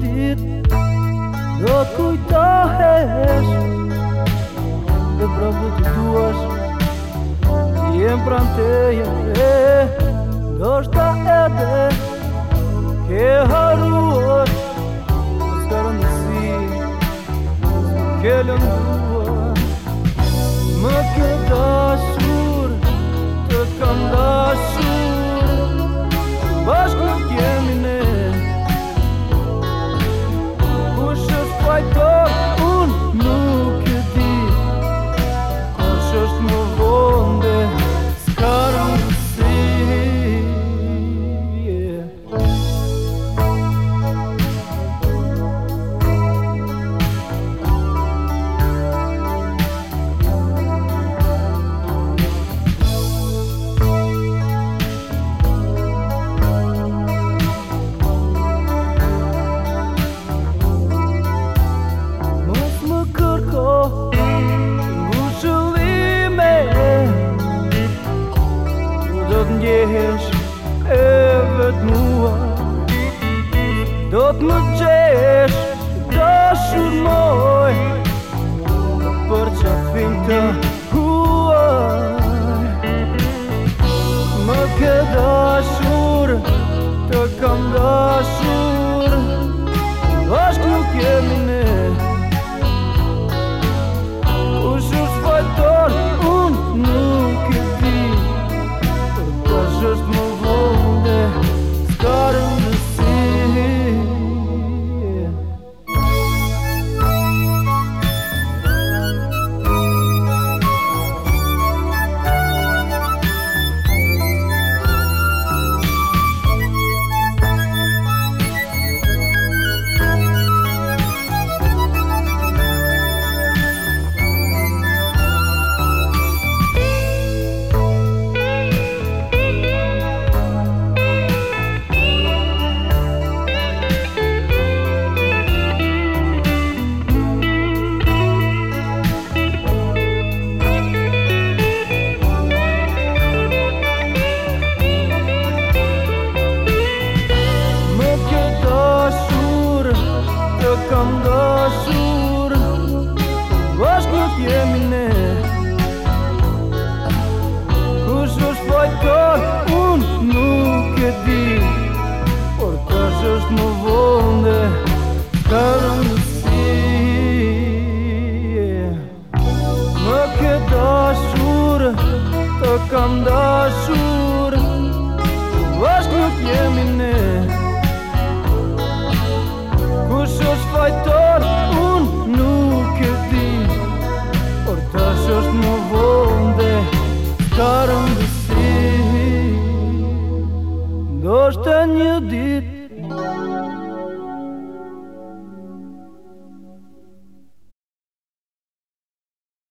Ti do kujt do rreshësh do të thua si e mbantej e dashta e dohta edhe ke haruar starëm si qelim do të ndjehesh e vetë mua Do të më gjesh Më këtë ashur, është këtë jemi ne Kështë është fajta, unë nuk e di Por kështë është më volde, kërën rësi Më këtë ashur, të kam dashur është këtë jemi ne Kështë është fajta, Thank you.